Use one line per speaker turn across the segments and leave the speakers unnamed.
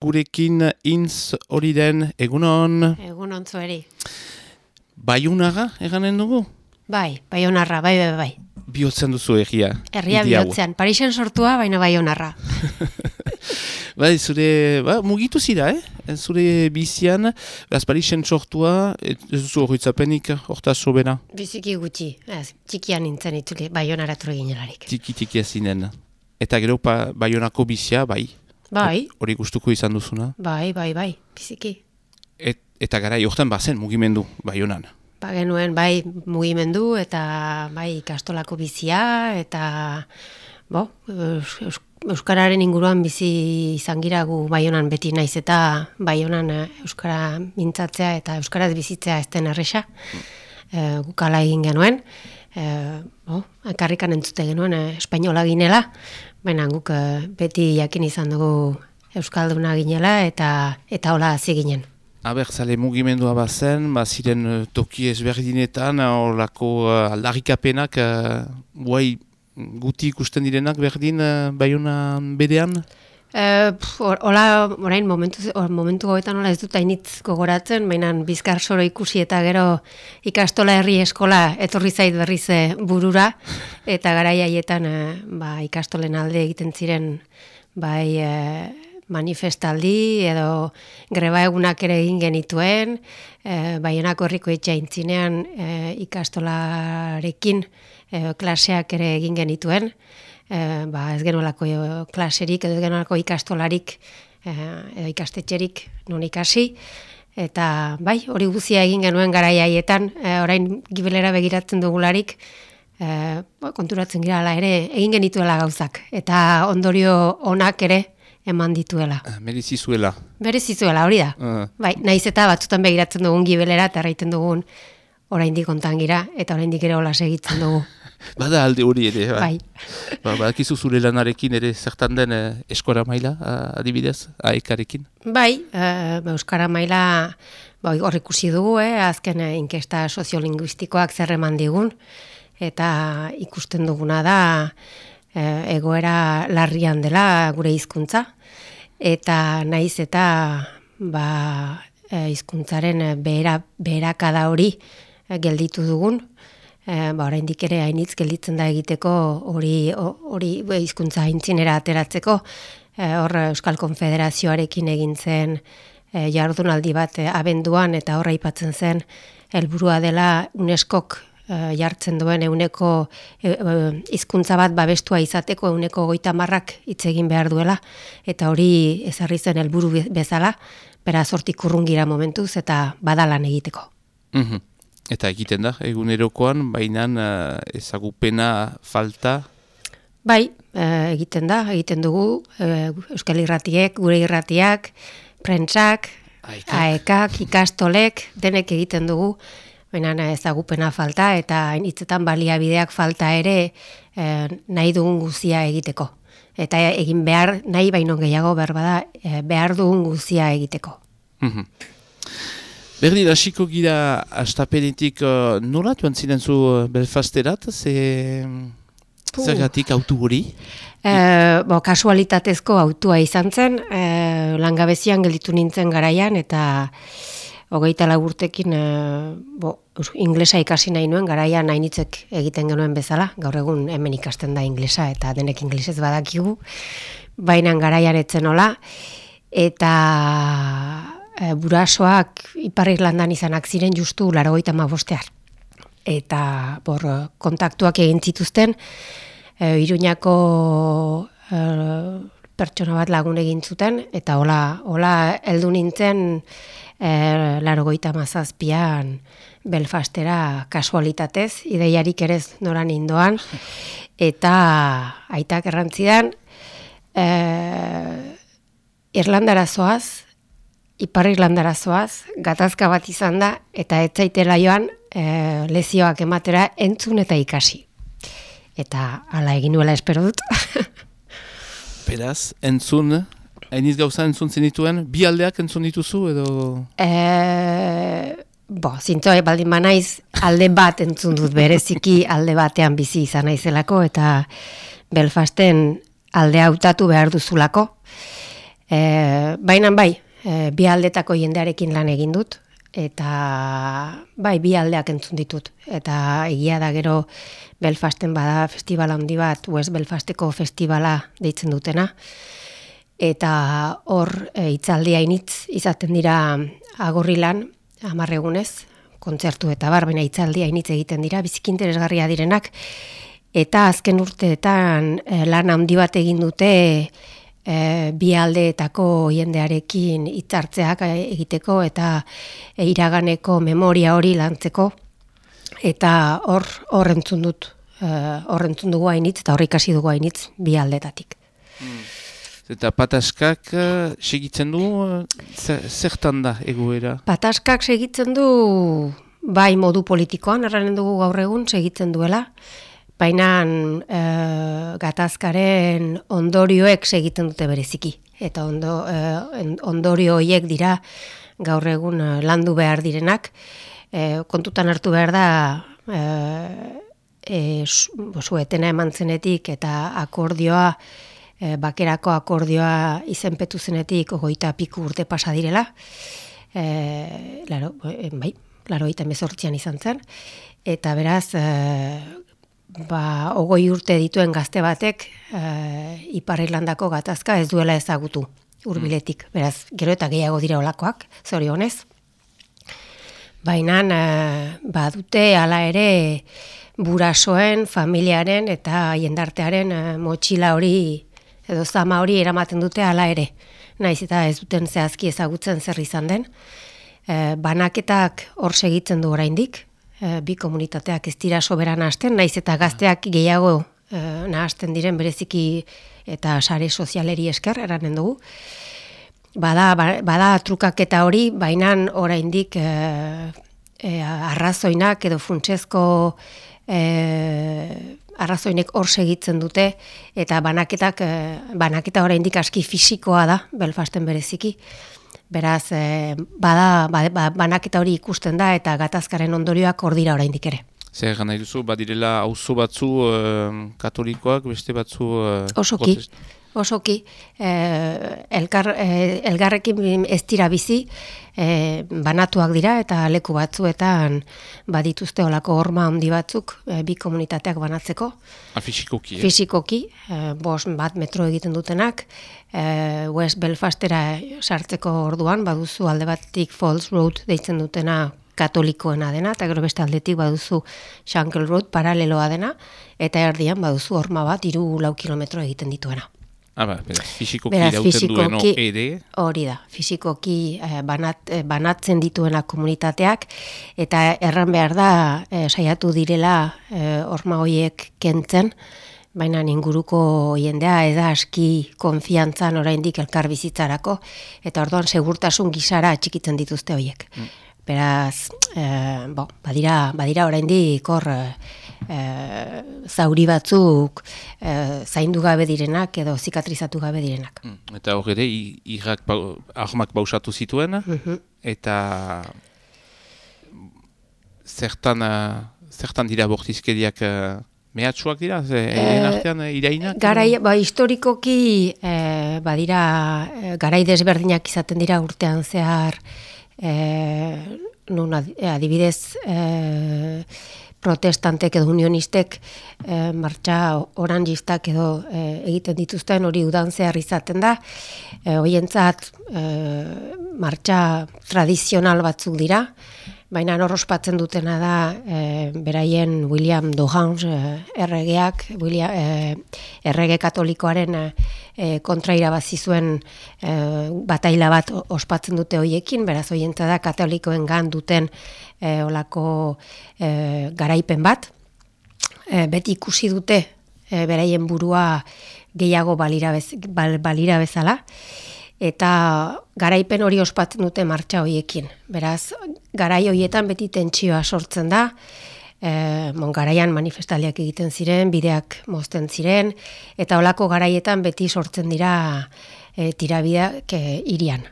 gurekin intz hori den egunon
Egun ontzo eri.
baiunaga eganen dugu?
Bai, bai onarra, bai, bai, bai.
Biotzen duzu egia.
Herria bihotzean, Parisen sortua, baina bai onarra.
Bai, zure, ba, mugitu zira, eh? Zure bizian, beraz Parisen sortua, ez duzu horretzapenik hortaz sobera,
Biziki gutxi, ez, txikian nintzen ituli, bai onara ginelarik.
tiki tiki zinen. Eta gero pa, baionako bizia, bai,
Bai,
hori gustuko izan duzuna.
bai, bai, bai, biziki.
Et, eta gara, hortan bazen mugimendu, baionan.
Ba genuen, bai, mugimendu eta bai ikastolako bizia eta bo, eus, eus, Euskararen inguruan bizi izan gira gu baionan beti naiz eta baionan eh, Euskara mintzatzea eta Euskaraz bizitzea ez den erresa. E, gukala egin genuen, e, bo, karrikan entzute genuen e, espainola ginela, baina guk eh, beti jakin izan dugu Euskalduna ginela eta eta hola hasi ginen.
Abertzale mugimendua bazen, ba ziren eh, toki ezberdinetan, horlako uh, aldarrikapenak, guai guti ikusten direnak berdin baiona berean?
E, or- hola, orain momentu, or, momentu goetan hola ez dut hainitz gogoratzen, baina bizkar soro ikusi eta gero ikastola herri eskola etorri zait berriz eh, burura, eta garai haietan eh, ba, ikastolen alde egiten ziren bai eh, manifestaldi edo greba egunak ere egin genituen, e, baionako herriko itxaintzinean e, ikastolarekin e, klaseak ere egin genituen, e, ba, ez genuelako e, klaserik edo ez genuelako ikastolarik e, edo ikastetxerik non ikasi, eta bai, hori guzia egin genuen garai haietan, e, orain gibelera begiratzen dugularik, e, konturatzen gira ala ere egin genituela gauzak, eta ondorio onak ere eman dituela.
Uh, Merizi zuela.
Berez izuela, hori da.
Uh,
Bai, naiz eta batzutan begiratzen dugun gibelera eta erraiten dugun oraindik kontan gira eta oraindik ere hola segitzen dugu.
bada alde hori ere, ba.
Bai.
Ba, badakizu zure lanarekin ere zertan den eh, eskora maila, ah, adibidez, aekarekin.
Bai, e, Euskara maila ba, hor ikusi dugu, eh, azken eh, inkesta soziolinguistikoak zer eman digun, eta ikusten duguna da eh, egoera larrian dela gure hizkuntza eta naiz eta ba, eh, hizkuntzaren eh, behera, beherakada hori eh, gelditu dugun, e, ba, oraindik ere hainitz gelditzen da egiteko hori ho- hori hizkuntza aintzinera ateratzeko e, hor Euskal Konfederazioarekin egin zen e, jardunaldi bat e, abenduan eta horra aipatzen zen helburua dela UNESCOk jartzen duen euneko hizkuntza bat babestua izateko euneko goita marrak hitz egin behar duela eta hori ezarri zen helburu be- bezala beraz hortik urrungira momentuz eta badalan egiteko.
Mhm. Eta egiten da, egunerokoan, baina uh, ezagupena falta,
Bai, e, egiten da, egiten dugu, e, Euskal Irratiek, gure irratiak, prentsak,
Aekak.
aekak, ikastolek, denek egiten dugu, baina ezagupena falta eta hitzetan baliabideak falta ere e, nahi dugun guzia egiteko. Eta egin behar, nahi baino gehiago behar bada, behar dugun guzia egiteko.
Mhm. Berdin, hasiko gira astapenetik uh, nola joan ziren zu uh, Belfasterat, ze...
Puh.
Zergatik autu hori?
E, bo, kasualitatezko autua izan zen, e, langabezian gelditu nintzen garaian, eta hogeita lagurtekin e, bo, eus- inglesa ikasi nahi nuen, garaian hainitzek egiten genuen bezala, gaur egun hemen ikasten da inglesa, eta denek inglesez badakigu, baina garaian etzen hola, eta e, burasoak Ipar Irlandan izanak ziren justu laro goita Eta bor, kontaktuak egin zituzten, e, Iruñako e, pertsona bat lagun egin zuten, eta hola, hola heldu nintzen e, laro goita mazazpian Belfastera kasualitatez, ideiarik ere noran indoan, eta aitak errantzidan, e, Irlandara zoaz, Ipar Irlandara zoaz, gatazka bat izan da, eta ez zaitela joan e, lezioak ematera entzun eta ikasi. Eta hala egin nuela espero dut.
Beraz, entzun, hainiz gauza entzun zenituen, bi aldeak entzun dituzu edo...
e, bo, zintzoa baldin banaiz alde bat entzun dut bereziki alde batean bizi izan naizelako eta Belfasten alde hautatu behar duzulako. E, Baina bai, e, bi aldetako jendearekin lan egin dut, eta bai, bi aldeak entzun ditut. Eta egia da gero Belfasten bada festivala handi bat, West Belfasteko festivala deitzen dutena, eta hor e, itzaldia initz izaten dira agorrilan, amarregunez, kontzertu eta bar, baina itzaldia initz egiten dira, biziki interesgarria direnak, eta azken urteetan e, lan handi bat egin dute e, bi aldeetako jendearekin hitzartzeak egiteko eta e, iraganeko memoria hori lantzeko, eta hor horrentzun dut, horrentzun dugu hainitz, eta horri ikasi dugu hainitz bi aldetatik.
Hmm. Eta pataskak uh, segitzen du, uh, zertan da egoera?
Pataskak segitzen du, bai modu politikoan, erranen dugu gaur egun, segitzen duela. Baina uh, gatazkaren ondorioek segiten dute bereziki. Eta ondo, ondorio horiek dira gaur egun landu behar direnak. kontutan hartu behar da, e, zuetena eman zenetik eta akordioa, e, bakerako akordioa izenpetu zenetik ogoita piku urte pasa direla. E, laro, e, bai, laro izan zen. Eta beraz, e, ba, ogoi urte dituen gazte batek e, Ipar Irlandako gatazka ez duela ezagutu urbiletik. Mm. Beraz, gero eta gehiago dira olakoak, zorionez. Baina, e, badute hala ere burasoen, familiaren eta jendartearen e, motxila hori edo zama hori eramaten dute hala ere. Naiz eta ez duten zehazki ezagutzen zer izan den. E, banaketak hor segitzen du oraindik. E, bi komunitateak ez dira soberan hasten, naiz eta gazteak gehiago e, nahasten diren bereziki eta sare sozialeri esker eranen dugu. Bada, ba, bada trukaketa hori, baina oraindik e, e, arrazoinak edo funtsezko e, arrazoinek hor segitzen dute eta banaketak eh, banaketa oraindik aski fisikoa da Belfasten bereziki. Beraz, eh, bada ba, ba, banaketa hori ikusten da eta gatazkaren ondorioak hor dira oraindik ere.
Zer gana duzu, badirela auzo batzu uh, katolikoak, beste batzu... Uh,
Osoki osoki eh, elkar, eh, elgarrekin ez dira bizi eh, banatuak dira eta leku batzuetan badituzte olako horma handi batzuk eh, bi komunitateak banatzeko.
A ah, fisikoki,
eh? Fisikoki, eh, bos bat metro egiten dutenak, eh, West Belfastera sartzeko orduan, baduzu alde batik Falls Road deitzen dutena katolikoena dena, eta gero beste aldetik baduzu Shankel Road paraleloa dena, eta erdian baduzu horma bat iru lau kilometro egiten dituena.
Ah, ba, fizikoki dauten ere.
Hori da, fizikoki eh, banat, eh, banatzen dituena komunitateak, eta erran behar da, eh, saiatu direla eh, orma hoiek kentzen, baina inguruko jendea eda aski konfiantzan oraindik elkar bizitzarako, eta orduan segurtasun gisara txikitzen dituzte hoiek. Mm. Beraz, eh, bo, badira, badira oraindik hor e, zauri batzuk e, zaindu gabe direnak edo zikatrizatu gabe direnak.
Mm, eta hor ere, irrak ahmak bausatu zituen, mhm. eta zertan, zertan dira bortizkediak mehatxuak dira, e, artean irainak?
Garai, ba, historikoki e, badira, garai desberdinak izaten dira urtean zehar, e, nun adibidez, e, protestantek edo unionistek e, martxa orangistak edo e, egiten dituzten hori udan zehar izaten da. E, Hoientzat e, martxa tradizional batzuk dira, baina norrospatzen dutena da e, beraien William Dohans e, erregeak, William, e, errege katolikoaren e, kontra irabazi zuen e, bataila bat ospatzen dute hoiekin, beraz hoientza da katolikoen gan duten e, olako e, garaipen bat. E, beti ikusi dute e, beraien burua gehiago balira, bez, balira bezala. Eta garaipen hori ospatzen dute martxa hoiekin. Beraz, garai hoietan beti tentsioa sortzen da. E, mon, garaian manifestaliak egiten ziren, bideak mozten ziren. Eta olako garaietan beti sortzen dira e, tirabideak e, irian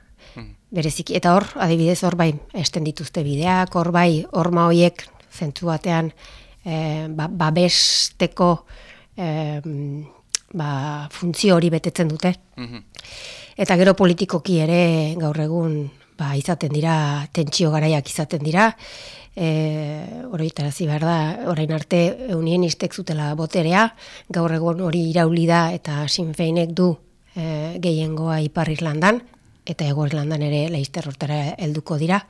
bereziki eta hor adibidez hor bai esten dituzte bideak hor bai horma hoiek zentzu batean e, ba, babesteko e, ba, funtzio hori betetzen dute.
Mhm.
Eta gero politikoki ere gaur egun ba, izaten dira, tentsio garaiak izaten dira, e, oroitarazi behar da, orain arte unien istek zutela boterea, gaur egun hori irauli da eta sinfeinek du e, gehiengoa Ipar Irlandan, eta Ego Irlandan ere leizter hortara helduko dira.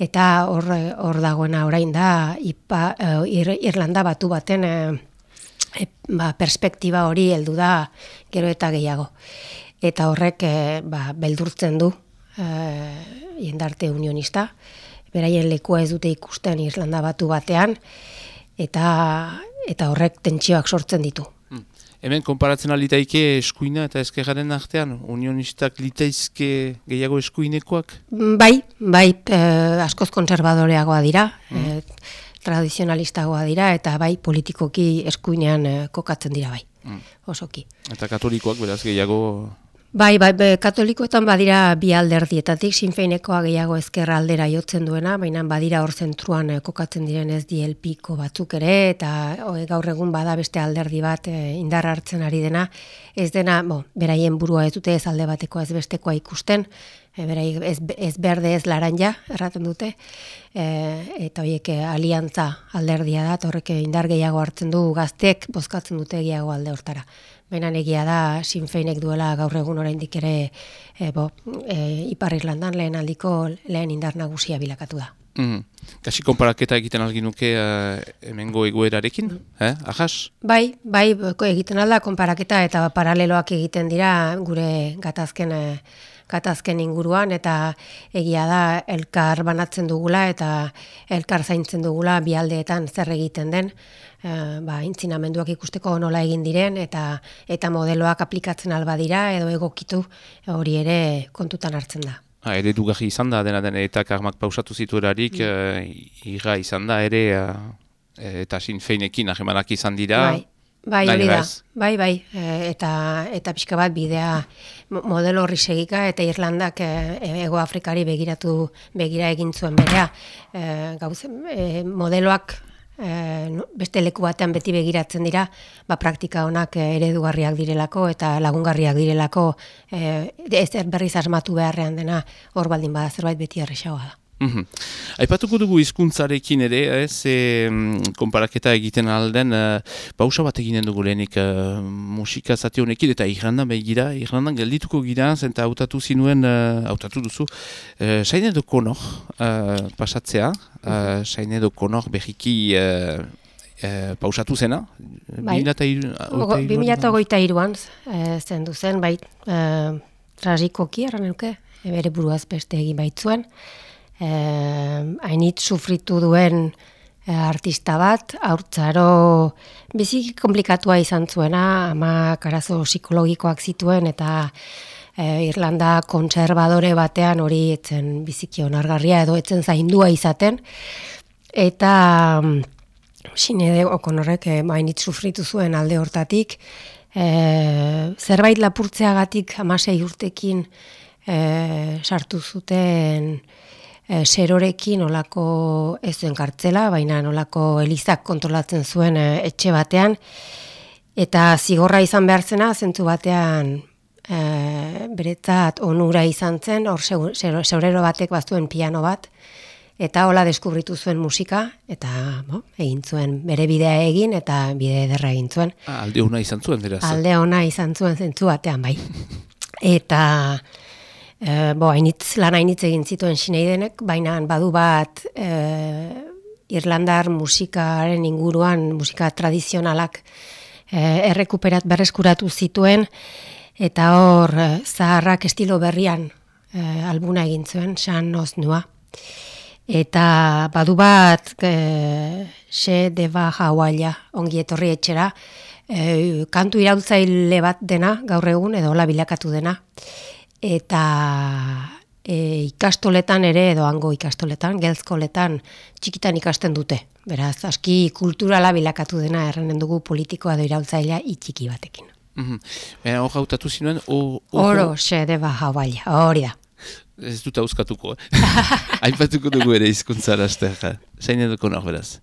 Eta hor, hor dagoena orain da Ipa, e, Irlanda batu baten e, e, ba, perspektiba hori heldu da gero eta gehiago. Eta horrek e, ba, beldurtzen du e, jendarte unionista, beraien lekua ez dute ikusten Irlanda batu batean, eta, eta horrek tentsioak sortzen ditu.
Hmm. Hemen, konparatzen alitaike eskuina eta eskerraren artean, unionistak litaizke gehiago eskuinekoak?
Bai, bai, eh, askoz konservadoreagoa dira, mm. eh, tradizionalistagoa dira, eta bai, politikoki eskuinean eh, kokatzen dira bai, mm. osoki.
Eta katolikoak, beraz, gehiago
Bai, bai, be, katolikoetan badira bi alderdietatik, sinfeinekoa gehiago ezkerra aldera jotzen duena, baina badira hor zentruan eh, kokatzen diren ez DLP-ko batzuk ere, eta gaur egun bada beste alderdi bat e, indar hartzen ari dena, ez dena, bo, beraien burua ez dute ez alde bateko ez bestekoa ikusten, e, berai, ez, ez berde ez laranja, erraten dute, e, eta horiek aliantza alderdia da, horrek indar gehiago hartzen du gaztek, bozkatzen dute gehiago alde hortara. Baina egia da sinfeinek duela gaur egun oraindik ere e, bo, e, Ipar Irlandan lehen aldiko lehen indar nagusia bilakatu da.
Mm. Kasi konparaketa egiten algin nuke uh, hemengo egoerarekin, mm. eh? ahas?
Bai, bai, egiten alda konparaketa eta paraleloak egiten dira gure gatazken katazken inguruan eta egia da elkar banatzen dugula eta elkar zaintzen dugula bialdeetan zer egiten den e, ba, intzinamenduak ikusteko nola egin diren eta eta modeloak aplikatzen alba dira edo egokitu hori ere kontutan hartzen da.
Ha, ere dugarri izan da, dena den eta karmak pausatu zituerarik, mm. uh, irra izan da, ere, uh, eta sin feinekin ahemanak izan dira.
Bai, bai, hori da, bai, bai, eta, eta pixka bat bidea modelo horri segika eta Irlandak e, Ego Afrikari begiratu begira egin zuen berea. E, gauz, e, modeloak e, beste leku batean beti begiratzen dira, ba, praktika honak eredugarriak direlako eta lagungarriak direlako e, ez berriz asmatu beharrean dena hor baldin bada zerbait beti arrexagoa da.
Mm Aipatuko dugu hizkuntzarekin ere, ez, e, konparaketa egiten alden, e, pausa bat eginen dugu lehenik e, musika zati honekin, eta Irlandan begira, Irlandan geldituko gira, zenta hautatu zinuen, e, hautatu duzu, e, sain edo konor e, pasatzea, e, sain edo konor behiki e, e, pausatu zena,
bai. 2008 iruan zen duzen, bai, e, tragikoki, erran nuke, bere buruaz beste egin baitzuen, eh, hainit sufritu duen eh, artista bat, haurtzaro biziki komplikatua izan zuena, ama karazo psikologikoak zituen eta eh, Irlanda kontserbadore batean hori etzen biziki onargarria edo etzen zaindua izaten. Eta sinede okonorrek eh, hainit sufritu zuen alde hortatik, eh, zerbait lapurtzeagatik amasei urtekin eh, sartu zuten e, serorekin olako ez zuen kartzela, baina olako elizak kontrolatzen zuen e, etxe batean, eta zigorra izan behar zena, zentzu batean e, beretzat onura izan zen, hor seurero batek bazuen piano bat, eta hola deskubritu zuen musika, eta bo, egin zuen bere bidea egin, eta bide ederra egin zuen.
Ah, alde ona izan zuen, beraz.
Alde ona izan zuen zentzu batean, bai. Eta e, bo, hainitz, lan hainitz egin zituen sineidenek, baina badu bat e, Irlandar musikaren inguruan, musika tradizionalak e, errekuperat berreskuratu zituen, eta hor zaharrak estilo berrian e, albuna egin zuen, san nua. Eta badu bat e, xe deba jauaila ongi etorri etxera, e, kantu irautzaile bat dena, gaur egun, edo hola bilakatu dena eta e, ikastoletan ere edo hango ikastoletan, gelzkoletan txikitan ikasten dute. Beraz, aski kulturala bilakatu dena errenen dugu politikoa edo irautzailea itxiki batekin.
Mm -hmm. Hor hautatu zinuen?
Oro, xe, deba, hauaila, hori da.
Ez dut hauskatuko. Aipatuko dugu ere izkuntzara, zain eduko nahi beraz.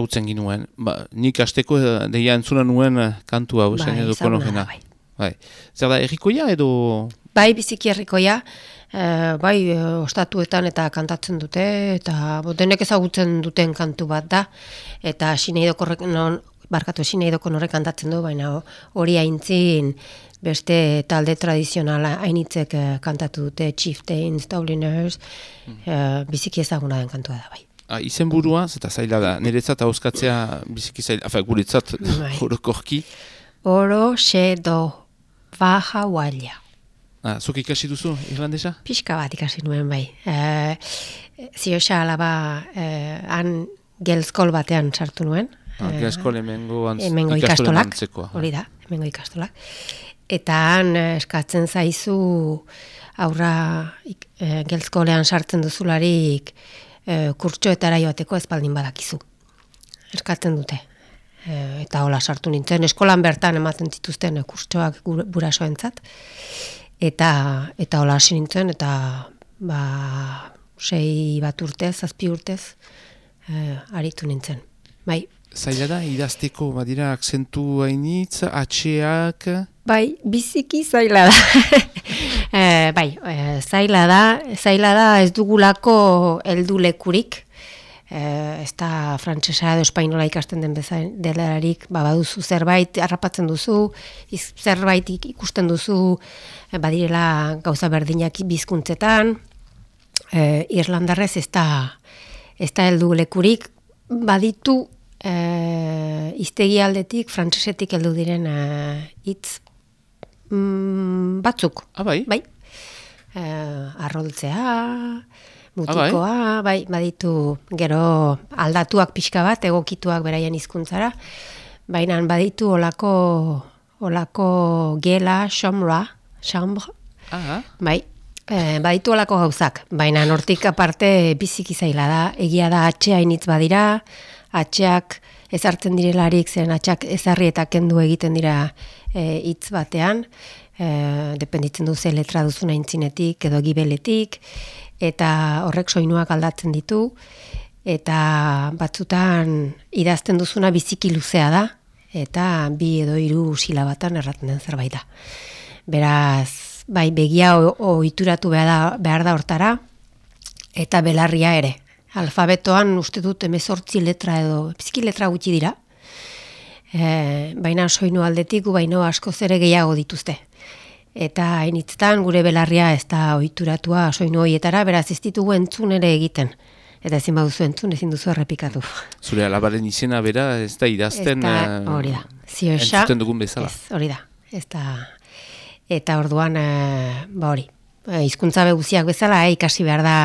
Ezagutzen ginuen. Ba, nik asteko eh, deia entzuna nuen eh, kantu hau, bai, edo konogena. Bai. bai. Zer da, errikoia edo...
Bai, biziki errikoia. E, bai, ostatuetan eta kantatzen dute, eta denek ezagutzen duten kantu bat da. Eta sineidokorrek, non, barkatu sineidokorrek horrek kantatzen du, baina hori haintzin beste talde tradizionala hainitzek kantatu dute, Chieftains, Dubliners, mm. e, biziki ezaguna den kantua da, bai.
Ah, izen burua, eta zaila da, niretzat hauskatzea biziki zaila, afa, guretzat, bai. horokorki.
Oro, xe, do, baja, walia.
Ah, zuk ikasi duzu, irlandesa?
Pixka bat ikasi nuen bai. E, Zio xa alaba, e, han gelskol batean sartu nuen.
Ah, gelskol emengo, antz,
emengo ikastolak. Hori da, emengo ikastolak. Eta han eskatzen zaizu aurra e, gelskolean sartzen duzularik, e, kurtsoetara joateko ezpaldin badakizu. Eskatzen dute. E, eta hola sartu nintzen, eskolan bertan ematen zituzten e, kurtsoak burasoentzat. Eta, eta hola hasi nintzen, eta ba, sei bat urtez, zazpi urtez, e, aritu nintzen. Bai.
Zaila da, idazteko, badira, akzentu hainitz, atxeak...
Bai, biziki zaila da. e, bai, e, zaila da, zaila da ez dugulako heldulekurik. E, ez da frantsesa edo espainola ikasten den bezain delarik, ba, baduzu zerbait harrapatzen duzu, zerbait ikusten duzu, badirela gauza berdinak bizkuntzetan. E, Irlandarrez ez da, ez da heldulekurik, baditu e, iztegi aldetik, frantsesetik heldu diren hitz mm, batzuk.
Ah, bai?
Bai. E, arroltzea, mutikoa, ah, bai? bai, baditu gero aldatuak pixka bat, egokituak beraien hizkuntzara. Baina baditu olako, olako gela, xomra,
ah.
bai, E, baditu olako gauzak, baina nortik aparte biziki zaila da, egia da atxea initz badira, atxeak ezartzen direlarik zen atxak ezarri eta kendu egiten dira E, hitz batean, e, dependitzen du ze letra duzuna intzinetik edo gibeletik, eta horrek soinuak aldatzen ditu, eta batzutan idazten duzuna biziki luzea da, eta bi edo hiru silabatan erraten den zerbait da. Beraz, bai begia ohituratu behar da, behar da hortara, eta belarria ere. Alfabetoan uste dut emezortzi letra edo, biziki letra gutxi dira, e, baina soinu aldetik gu baino asko zere gehiago dituzte. Eta hainitzetan gure belarria ez da ohituratua soinu hoietara, beraz ez ditugu entzun ere egiten. Eta ezin baduzu entzun, ezin duzu errepikatu.
Zure alabaren izena bera ez da idazten
ez hori da.
entzuten dugun bezala.
Ez, hori da. Ez da. Eta orduan, e, ba hori, e, izkuntza beguziak bezala, e, ikasi behar da,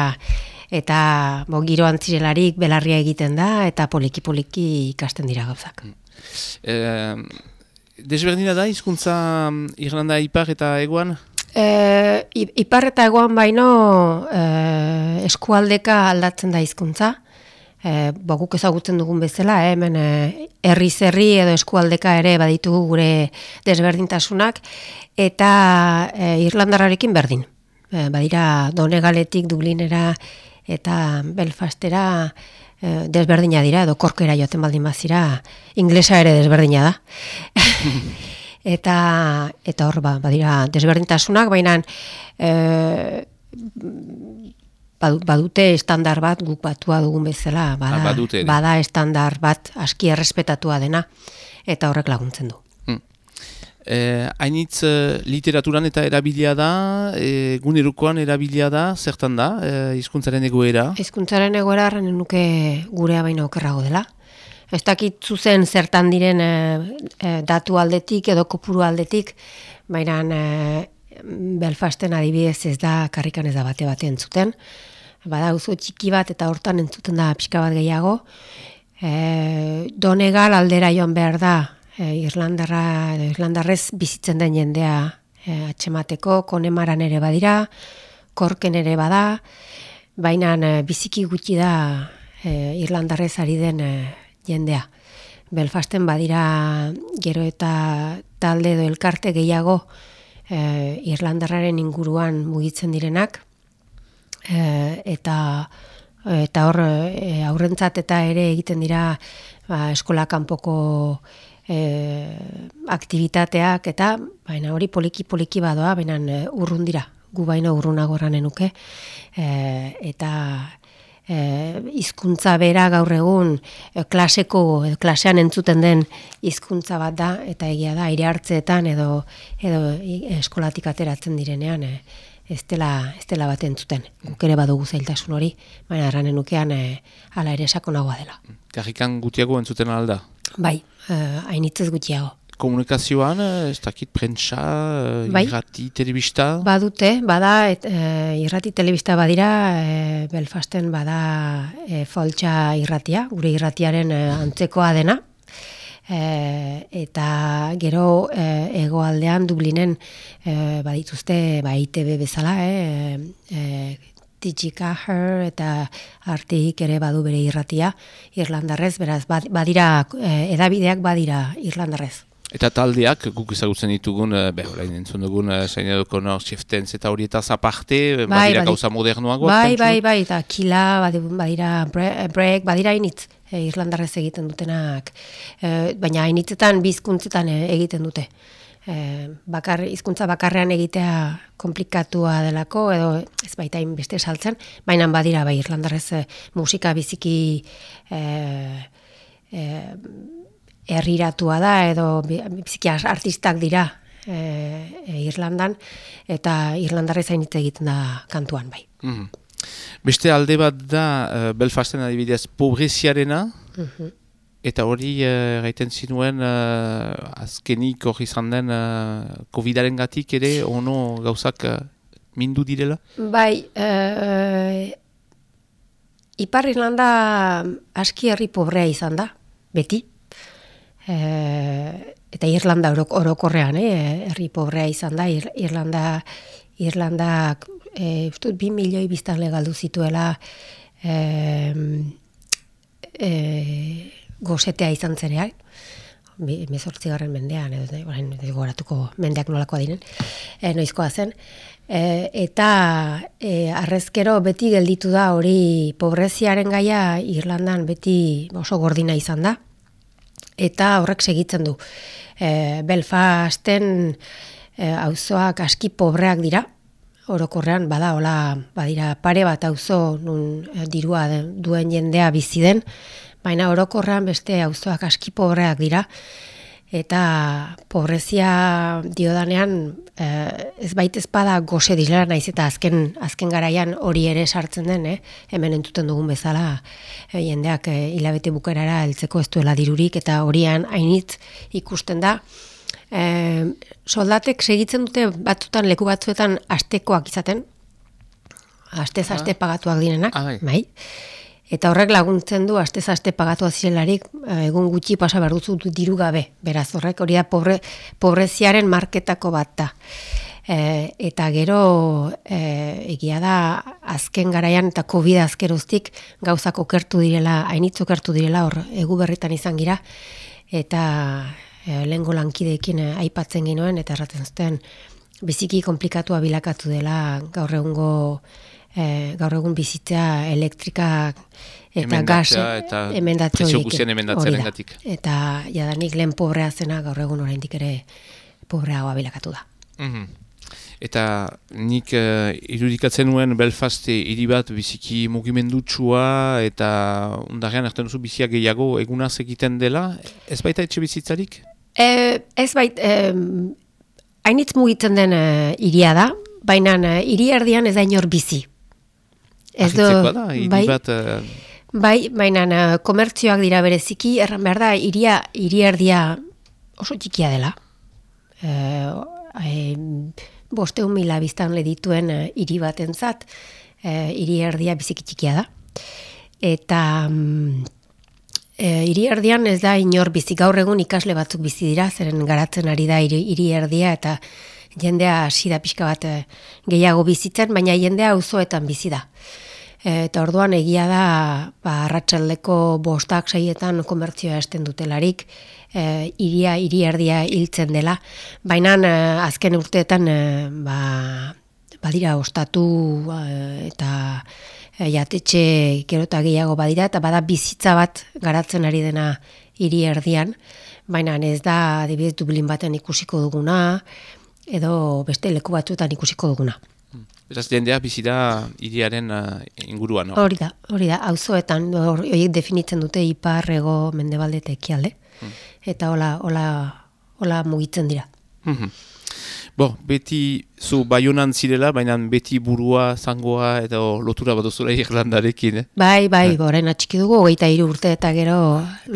eta bo, giro antzirelarik belarria egiten da, eta poliki-poliki ikasten dira gauzak.
Eh, desberdina da, izkuntza mm, Irlanda ipar eta eguan?
Eh, ipar eta eguan baino eh, eskualdeka aldatzen da hizkuntza. Eh, boguk ezagutzen dugun bezala, eh, hemen herri zerri edo eskualdeka ere baditugu gure desberdintasunak, eta eh, Irlandararekin berdin. Eh, badira Donegaletik, Dublinera eta Belfastera Eh, desberdina dira, edo korkera joaten baldin bazira, inglesa ere desberdina da. eta eta hor ba, badira desberdintasunak, baina e, badute estandar bat guk batua dugun bezala, bada, ah, bada estandar bat aski errespetatua dena, eta horrek laguntzen du.
Eh, hainitz eh, literaturan eta erabilia da, eh, gunerukoan erabilia da, zertan da, eh, izkuntzaren egoera?
Izkuntzaren egoera harren nuke gurea baino okerrago dela. Ez dakit zuzen zertan diren eh, eh, datu aldetik edo kopuru aldetik, baina eh, Belfasten adibidez ez da karrikan ez da bate bate entzuten. Bada uzu txiki bat eta hortan entzuten da pixka bat gehiago. Eh, donegal aldera joan behar da e, Irlandarra, Irlandarrez bizitzen den jendea e, atxemateko, konemaran ere badira, korken ere bada, baina e, biziki gutxi da e, Irlandarrez ari den e, jendea. Belfasten badira gero eta talde edo elkarte gehiago e, Irlandarraren inguruan mugitzen direnak, e, eta eta hor e, aurrentzat eta ere egiten dira ba, eskola kanpoko e, aktivitateak eta baina hori poliki poliki badoa baina e, urrun dira gu baina urrunago nuke e, eta e, hizkuntza bera gaur egun klaseko klasean entzuten den hizkuntza bat da eta egia da aire hartzeetan edo edo eskolatik ateratzen direnean e, ez dela, ez dela bat entzuten. Guk ere badugu zailtasun hori, baina erranen nukean e, ala ere sakonagoa dela.
Karrikan gutiago entzuten alda?
Bai, hainitzez gutiago
komunikazioan, eh, ez dakit prentsa, eh, bai. irrati, telebista?
Badute, bada, et, e, irrati, telebista badira, e, Belfasten bada e, foltxa irratia, gure irratiaren antzekoa dena, e, eta gero e, egoaldean Dublinen e, badituzte ba, ITB bezala, e, e, Her eta artik ere badu bere irratia irlandarrez, beraz badira edabideak badira irlandarrez.
Eta taldeak, guk ezagutzen ditugun, uh, be, orain entzun dugun, zain edoko no, shiftens eta horietaz aparte, bai, badira gauza modernoago?
Bai, bai, bai, eta kila, badira break, badira initz, e, irlandarrez egiten dutenak, e, baina initzetan, bizkuntzetan egiten dute. E, bakar, izkuntza bakarrean egitea komplikatua delako, edo ez baita beste saltzen, baina badira, bai, irlandarrez musika biziki... E, e, herriratua da edo biziki artistak dira e, e, Irlandan eta Irlandarra zain egiten da kantuan bai. Mm
Beste alde bat da Belfasten adibidez pobreziarena mhm. Eta hori uh, gaiten zinuen uh, azkenik hori izan den uh, COVID-aren gatik ere ono gauzak uh, mindu direla?
Bai, uh, Ipar Irlanda aski herri pobrea izan da, beti. E, eta Irlanda orokorrean, eh, herri pobrea izan da, Irlanda, Irlanda, e, ustut, bi milioi biztan legaldu zituela e, e, gozetea izan zereak, mezortzi garren mendean, edo, edo, goratuko mendeak nolakoa diren, e, noizkoa zen, e, eta e, arrezkero beti gelditu da hori pobreziaren gaia Irlandan beti oso gordina izan da, eta horrek segitzen du. E, Belfasten e, auzoak aski pobreak dira, orokorrean bada hola badira pare bat auzo nun dirua duen jendea bizi den, baina orokorrean beste auzoak aski pobreak dira eta pobrezia diodanean eh, ez baita ezpada goze dira naiz eta azken azken garaian hori ere sartzen den, eh? hemen entuten dugun bezala eh, jendeak eh, hilabete bukerara heltzeko ez duela dirurik eta horian hainitz ikusten da. Eh, soldatek segitzen dute batzutan leku batzuetan astekoak izaten, astez aste pagatuak direnak, ah, bai. Eta horrek laguntzen du aste aste pagatu azilelarik eh, egun gutxi pasa behar duzu diru gabe. Beraz horrek hori da pobre, pobreziaren marketako bat da. E, eta gero e, egia da azken garaian eta COVID azkeroztik gauzako kertu direla, hainitzu kertu direla hor egu berritan izan gira. Eta e, lehenko lankideekin aipatzen ginoen eta erraten zuten biziki komplikatua bilakatu dela gaur egungo e, gaur egun bizitzea elektrika eta gas
emendatze hori
eta jadanik lehen pobrea zena gaur egun oraindik ere pobreagoa bilakatu da.
Mm Eta nik uh, irudikatzen nuen Belfaste hiri bat biziki mugimendutsua eta undarrean erten duzu biziak gehiago egunaz egiten dela, ez baita etxe bizitzarik?
E, ez bait, e, hainitz mugitzen den uh, iria da, baina uh, hiri erdian ez da inor bizi.
Ez do, bai, bat, uh...
bai, baina uh, komertzioak dira bereziki, erran behar da, iria, iria erdia oso txikia dela. Uh, e, boste mila biztan ledituen uh, iri bat entzat, uh, iri erdia biziki txikia da. Eta um, iri erdian ez da inor bizi gaur egun ikasle batzuk bizi dira, zeren garatzen ari da iri, iri erdia eta jendea hasi da pixka bat gehiago bizitzen, baina jendea auzoetan bizi da. Eta orduan egia da, ba, arratsaldeko bostak saietan komertzioa esten dutelarik, e, iria, iri erdia hiltzen dela. Baina e, azken urteetan, e, ba, badira ostatu e, eta e, jatetxe gerota gehiago badira, eta bada bizitza bat garatzen ari dena hiri erdian, baina ez da adibidez Dublin baten ikusiko duguna, edo beste leku batzuetan ikusiko duguna.
Beraz, jendea bizita iriaren uh, inguruan, no?
Hori da, hori da, auzoetan horiek definitzen dute ipar, ego, mendebalde eta ekialde, hmm. eta hola, hola, hola mugitzen dira.
Mm Bo, beti zu baionan zirela, baina beti burua, zangoa eta lotura bat duzula Irlandarekin, eh?
Bai, bai, eh. boren atxiki dugu, hogeita hiru urte eta gero...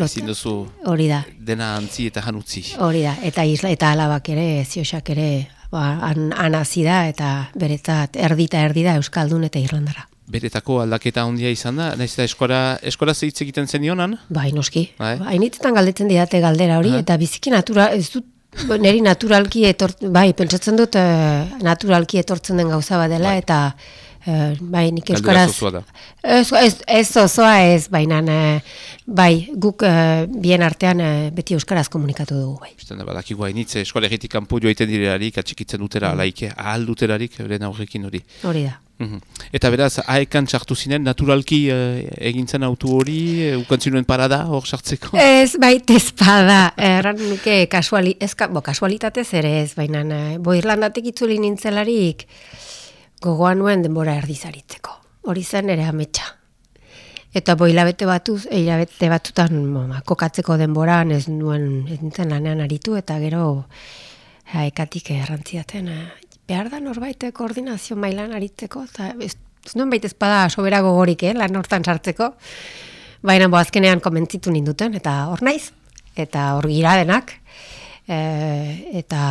Ezin duzu
hori da.
dena antzi eta janutzi.
Hori da, eta isla, eta alabak ere, ziosak ere, ba, an, anazi da, eta beretzat erdita erdida Euskaldun eta Irlandara.
Beretako aldaketa handia izan da, nahiz eta eskora, eskora zehitz egiten zen dionan?
Bai, noski. Bai. Hainitetan galdetzen didate galdera hori, eta biziki natura, ez dut Neri naturalki etort, bai, pentsatzen dut uh, naturalki etortzen den gauza bat dela, bai. eta uh, bai, nik euskaraz... Ez, ez, ez osoa ez, baina uh, bai, guk uh, bien artean uh, beti euskaraz komunikatu dugu, bai.
Zten da, badak iguai, nitze eskolegitik kanpo joaiten direlarik, atxikitzen dutera, mm. laike, ahal duterarik, beren aurrekin hori.
Hori da.
Mhm. Eta beraz, haekan txartu zinen, naturalki uh, egintzen autu hori, uh, ukantzinuen parada hor sartzeko?
Ez, baita ez pada, erran nuke kasuali, ez, bo, kasualitatez ere ez, baina bo Irlandatik itzuli nintzelarik gogoan nuen denbora erdizaritzeko. Hori zen ere ametsa. Eta bo hilabete batuz, hilabete batutan kokatzeko denboran ez nuen ez nintzen lanean aritu, eta gero haekatik errantziaten, behar da norbait koordinazio mailan aritzeko, eta ez, ez nuen baita ezpada sobera gogorik, eh, lan hortan sartzeko, baina bo azkenean komentzitu ninduten, eta hor naiz, eta hor gira denak, e, eta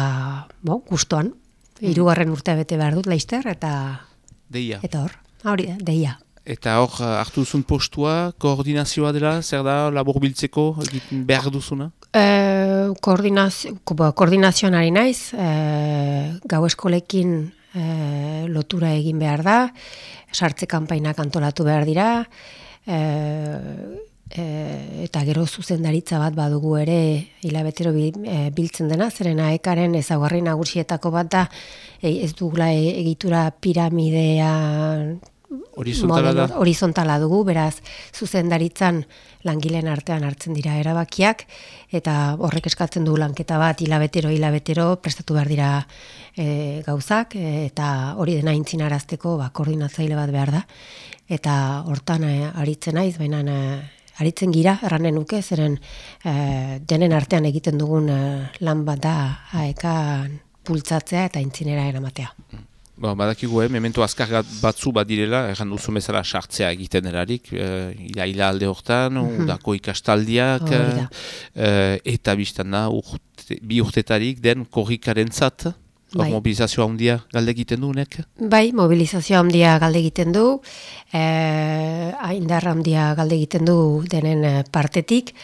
bo, gustoan, mm. irugarren urte bete behar dut laizter, eta
deia.
eta hor, hori da, deia.
Eta hor, hartu duzun postua, koordinazioa dela, zer da, labor biltzeko, behar duzuna?
E, koordinazio, koordinazioan ari naiz, e, gau eskolekin e, lotura egin behar da, sartze kanpainak antolatu behar dira, e, e, eta gero zuzendaritza bat badugu ere hilabetero biltzen dena, zeren aekaren ezagarri nagusietako bat da, ez dugula egitura piramidea
horizontala da.
Horizontala dugu, beraz, zuzendaritzan langileen artean hartzen dira erabakiak, eta horrek eskatzen du lanketa bat hilabetero, hilabetero, prestatu behar dira e, gauzak, e, eta hori dena intzinarazteko ba, koordinatzaile bat behar da. Eta hortan e, aritzen naiz, baina e, aritzen gira, erranen nuke, zeren e, denen artean egiten dugun e, lan bat da aekan pultzatzea eta intzinera eramatea.
Ba, badakigu, eh, memento azkar batzu bat direla, erran duzu bezala sartzea egiten erarik, eh, ila alde hortan, mm -hmm. udako ikastaldiak, oh, eh, eta biztan da, urte, bi urtetarik den korrikaren zat, bai. mobilizazioa handia galde egiten du, nek?
Bai, mobilizazioa handia galde egiten du, eh, aindarra handia galde egiten du denen eh, partetik,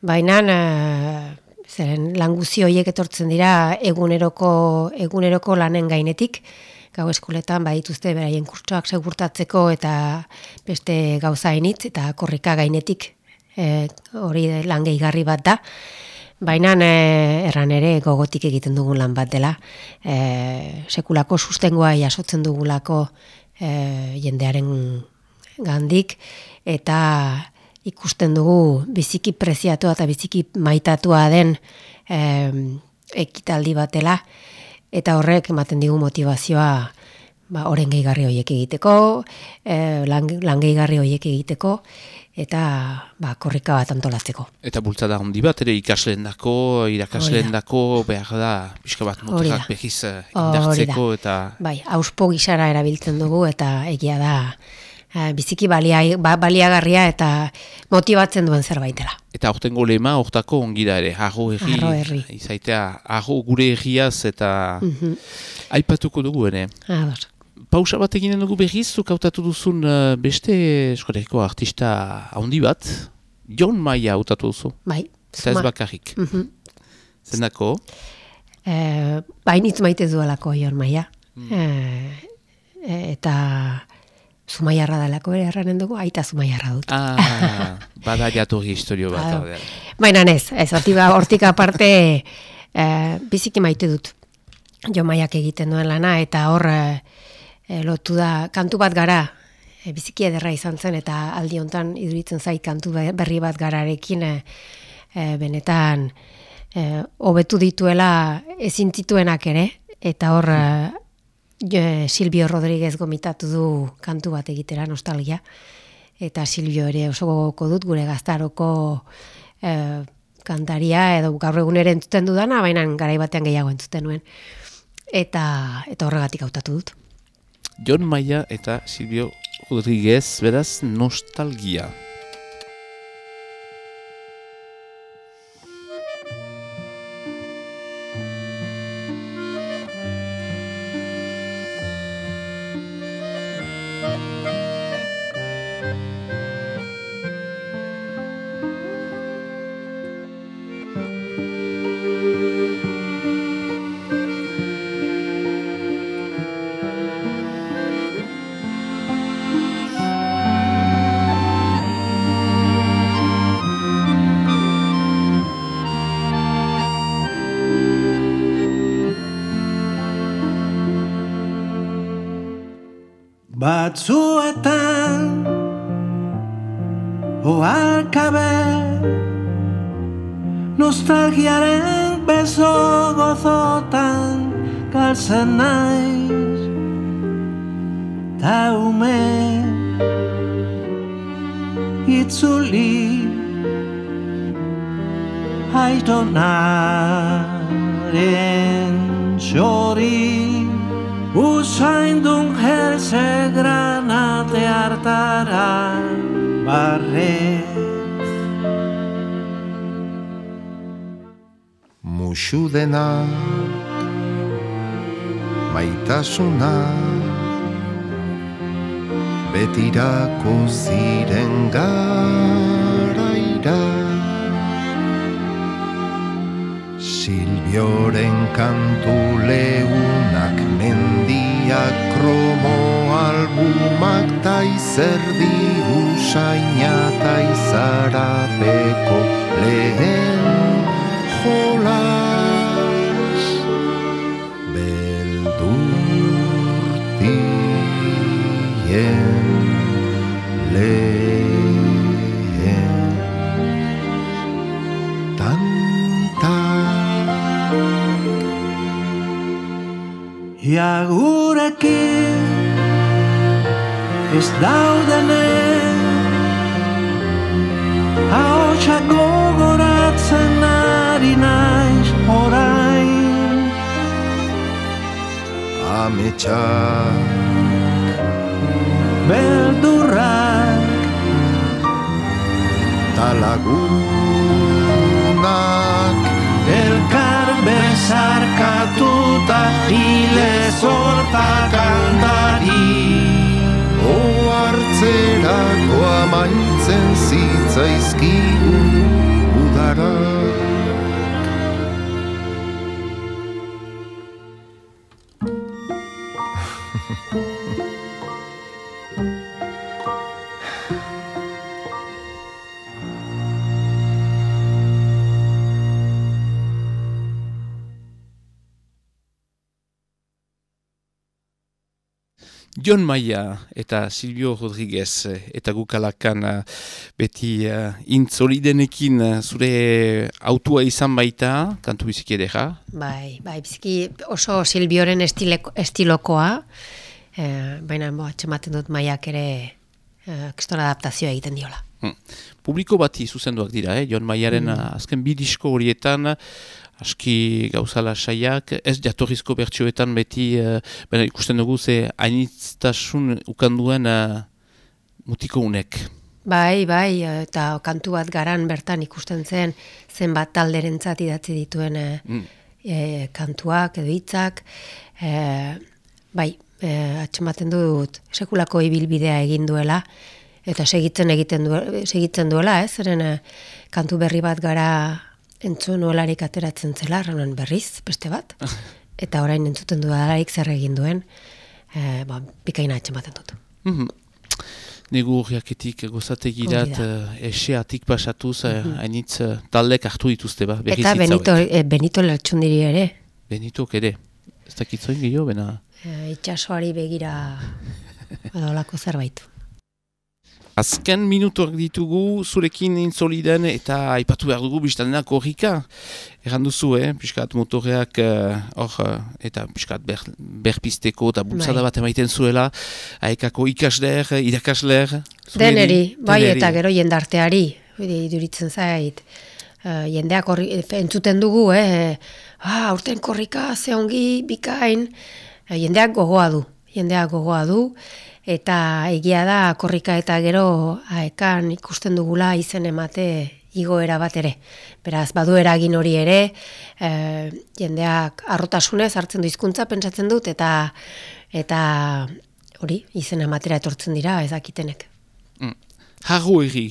baina... Eh, zeren languzi horiek etortzen dira eguneroko eguneroko lanen gainetik gau eskoletan badituzte beraien kurtsoak segurtatzeko eta beste gauza enitz eta korrika gainetik e, hori lan gehigarri bat da. Baina e, erran ere gogotik egiten dugun lan bat dela. E, sekulako sustengoa jasotzen dugulako e, jendearen gandik eta ikusten dugu biziki preziatua eta biziki maitatua den e, ekitaldi batela eta horrek ematen digu motivazioa ba, oren gehigarri horiek egiteko, e, lan, lan gehigarri horiek egiteko, eta ba, korrika bat antolatzeko.
Eta bultzada handi bat, ere ikasleen dako, irakasleen dako, behar da, pixka bat motorak behiz eh, indartzeko, eta...
Bai, hauspo gisara erabiltzen dugu, eta egia da, Eh, biziki balia, ba, baliagarria eta motibatzen duen zerbaitela.
Eta orten golema, ortako ongira ere, arro erri,
erri.
izaitea, arro gure erriaz eta mm aipatuko dugu ere.
Ador.
Pausa bat eginen dugu berriz, zuk hautatu duzun uh, beste eskoreko artista handi bat, John Maia hautatu duzu.
Bai.
Eta ez bakarrik. Mm -hmm. Zendako?
Eh, Bainitz maite zuelako John Maia. Mm. Eh, eta... Zumaiarra dalako ere erranen dugu, aita zumaiarra dut.
Ah, bada jaturri historio bat.
Baina ez, ez, hortik aparte eh, biziki maite dut. Jo maiak egiten duen lana, eta hor eh, lotu da, kantu bat gara, e, biziki ederra izan zen eta aldi hontan iduritzen zait kantu berri bat gararekin e, e, benetan e, hobetu dituela ezin zituenak ere. Eta hor e, Silvio Rodríguez gomitatu du kantu bat egitera nostalgia. Eta Silvio ere oso gogoko dut gure gaztaroko e, kantaria edo gaur egun ere entzuten dudana baina garai batean gehiago entzuten nuen. Eta eta horregatik hautatu dut
Jon Maia eta Silvio Rodríguez, beraz, nostalgia.
Batzuetan Oarkabe Nostalgiaren beso gozotan Galtzen naiz Ta ume Itzuli Aitonaren Txori. Usaindun herze granate hartara barre.
Musu dena Maitasuna. Betirako ziren garaira. Silbioren kantu leunak mendiak kromo albumak ta izerdi usaina ta izarapeko lehen jolas. Beldurtien
Ja gurekin ez daudenen Haotxak gogoratzen ari naiz orain.
Ametxak
Beldurrak
Talagunak
Elkar bezarkatuta Hile zorta kantari
Oartzerako amaitzen zitzaizkigu udarak
Jon Maia eta Silvio Rodriguez eta gukalakan eh, beti uh, intzolidenekin uh, zure autua izan baita, kantu biziki edera?
Bai, bai, biziki oso Silvioren estileko, estilokoa, eh, baina bo, atxematen dut Maiak ere eh, adaptazioa egiten diola.
Hmm. Publiko bati zuzenduak dira, eh? Jon Maiaren hmm. azken bi disko horietan, aski gauzala saiak, ez jatorrizko bertsioetan beti, uh, ikusten dugu ze hainitztasun ukanduen uh, mutiko unek.
Bai, bai, eta kantu bat garan bertan ikusten zen zenbat talderen idatzi dituen mm. kantuak edo hitzak. E, bai, e, atxematen dut sekulako ibilbidea egin duela, eta segitzen egiten du, segitzen duela, ez? Zeren kantu berri bat gara entzun nuelarik ateratzen zela, ranan berriz, beste bat, eta orain entzuten du dalarik zer egin duen, e, ba, bikaina etxematen dut.
Mm -hmm. Nego hurriaketik gozategirat uh, eseatik pasatuz, mm -hmm. hainitz uh, taldek hartu dituzte ba,
Eta Benito, e, Benito lertxundiri ere.
Benito ere, ez dakitzoin gehiago, bena?
E, itxasoari begira adolako zerbait.
Azken minutuak ditugu zurekin intzoliden eta aipatu behar dugu biztanena korrika. Erran duzu, eh? Piskat motoreak eh, hor eh, eta piskat ber, berpisteko eta bultzada
Bai.
bat emaiten zuela. Aekako ikasler, irakasler. zureri,
Deneri, bai
deneri.
eta gero jendarteari, iduritzen zait. Uh, jendeak horri, entzuten dugu, eh? Ah, aurten korrika, ze ongi, bikain. Eh, jendeak gogoa du, jendeak gogoa du. Eta egia da korrika eta gero aekan ikusten dugula izen emate igoera bat ere. Beraz, badu eragin hori ere, eh, jendeak arrotasunez hartzen du hizkuntza pentsatzen dut, eta eta hori, izen ematera etortzen dira ezakitenek.
Harro erri,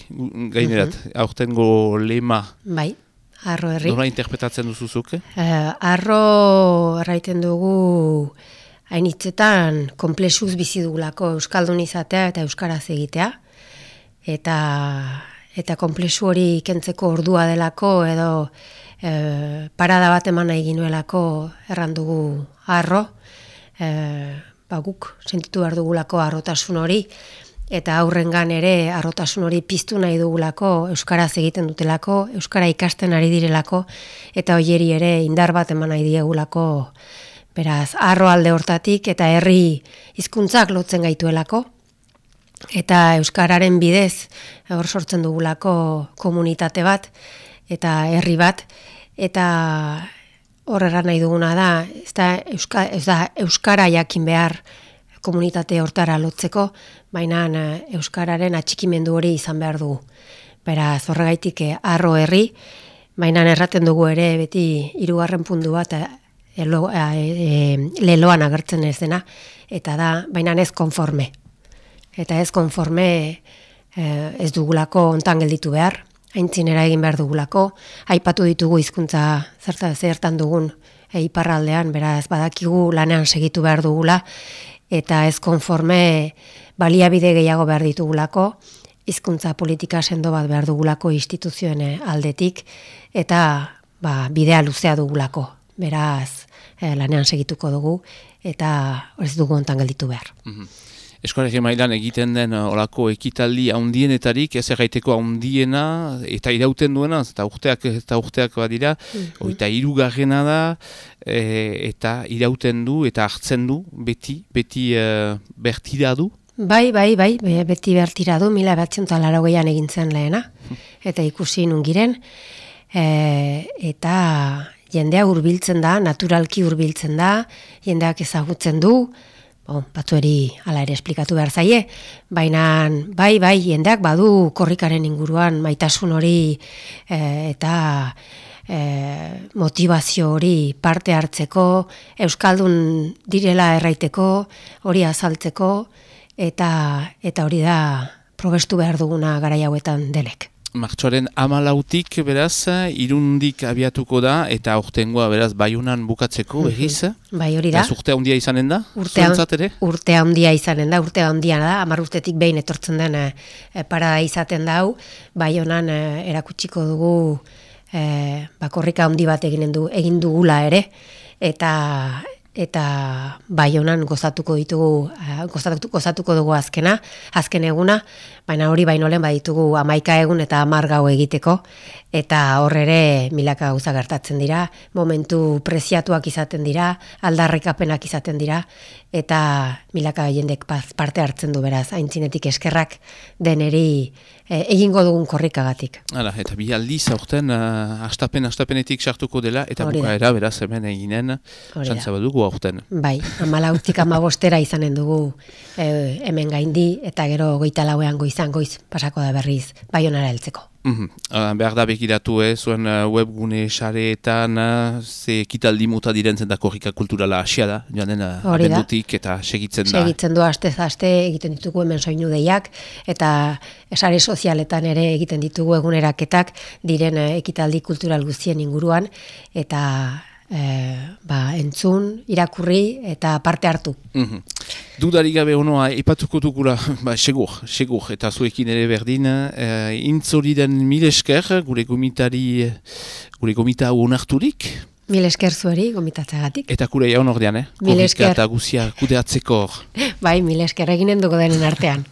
gainerat,
Mhm.
aurtengo lema.
Bai, arro herri.
Nola interpretatzen duzuzuk, eh?
Eh, arro erraiten dugu hainitzetan komplexuz bizi dugulako euskaldun izatea eta euskaraz egitea. Eta eta komplexu hori kentzeko ordua delako edo e, parada bat eman nahi ginuelako erran dugu arro. E, ba guk sentitu behar dugulako arrotasun hori eta aurrengan ere arrotasun hori piztu nahi dugulako euskaraz egiten dutelako, euskara ikasten ari direlako eta hoieri ere indar bat eman nahi diegulako beraz arro alde hortatik eta herri hizkuntzak lotzen gaituelako eta euskararen bidez hor sortzen dugulako komunitate bat eta herri bat eta hor erran nahi duguna da ez da, euska, ez da euskara jakin behar komunitate hortara lotzeko, baina eh, euskararen atxikimendu hori izan behar dugu. Beraz, horregaitik eh, arro herri, baina erraten dugu ere beti hirugarren puntu bat eh, elo, eh, eh, leloan agertzen ez dena, eta da, baina ez konforme. Eta ez konforme eh, ez dugulako ontan gelditu behar, haintzinera egin behar dugulako, aipatu ditugu hizkuntza zerta zertan dugun e, iparraldean, beraz badakigu lanean segitu behar dugula, eta ez konforme baliabide gehiago behar ditugulako, hizkuntza politika sendo bat behar dugulako instituzioen eh, aldetik, eta ba, bidea luzea dugulako. Beraz, eh, lanean segituko dugu, eta ez dugu ontan gelditu behar.
Eskolegi mailan egiten den uh, olako ekitaldi haundienetarik, ez erraiteko haundiena, eta irauten duena, eta urteak, eta urteak badira,
Mhm.
eta irugarrena da, e, eta irauten du, eta hartzen du, beti, beti uh, bertira du.
Bai, bai, bai, be- beti bertira du, mila batzen talaro gehian egin zen lehena, eta ikusi nungiren, e, eta jendea hurbiltzen da, naturalki hurbiltzen da, jendeak ezagutzen du, bon, batzueri hala ere esplikatu behar zaie, baina bai, bai, jendeak badu korrikaren inguruan maitasun hori e, eta e, motivazio hori parte hartzeko, euskaldun direla erraiteko, hori azaltzeko, eta eta hori da probestu behar duguna garai hauetan delek.
Martxoaren amalautik, beraz, irundik abiatuko da, eta aurtengoa, beraz, baiunan bukatzeko, behiz.
Bai, hori da.
Beraz, urte handia izanen da?
Urte,
ere?
urte handia izanen da, urte handia da, hamar urtetik behin etortzen den e, parada izaten da hau, bai honan e, erakutsiko dugu e, bakorrika handi bat eginen du, egin dugula ere, eta eta bai honan gozatuko ditugu, eh, gozatuko, gozatuko dugu azkena, azken eguna, baina hori baino lehen baditugu amaika egun eta hamar gau egiteko, eta hor ere milaka gauza gertatzen dira, momentu preziatuak izaten dira, aldarrikapenak izaten dira, eta milaka jendek parte hartzen du beraz, aintzinetik eskerrak deneri eh, egingo dugun korrikagatik.
Hala, eta bi aldiz aurten uh, astapen astapenetik sartuko dela, eta bukaera, beraz, hemen eginen,
Hori da.
xantza badugu aurten.
Bai, amalautik amabostera izanen dugu eh, hemen gaindi, eta gero goita lauean goizan goiz pasako da berriz baionara heltzeko.
Mhm. Uh, behar da begiratu, eh, zuen uh, webgune sareetan, uh, ze ekitaldi mota diren zen da korrika kulturala asia da, joan den abendutik eta segitzen da.
Segitzen du aste aste egiten ditugu hemen soinu deiak eta esare sozialetan ere egiten ditugu eguneraketak diren eh, ekitaldi kultural guztien inguruan eta eh, ba, entzun, irakurri eta parte hartu.
Mhm. Dudarik gabe honoa, ipatuko dugula, ba, segur, segur, eta zuekin ere berdin, uh, intzoriden mil esker, gure gomitari, gure gomita hau onarturik,
Mil esker zueri, gomitatzagatik.
eta kure jaun ordean, eh?
Mil
Korrika
esker.
eta guzia kudeatzeko.
Bai, mil esker eginen dugu denen artean.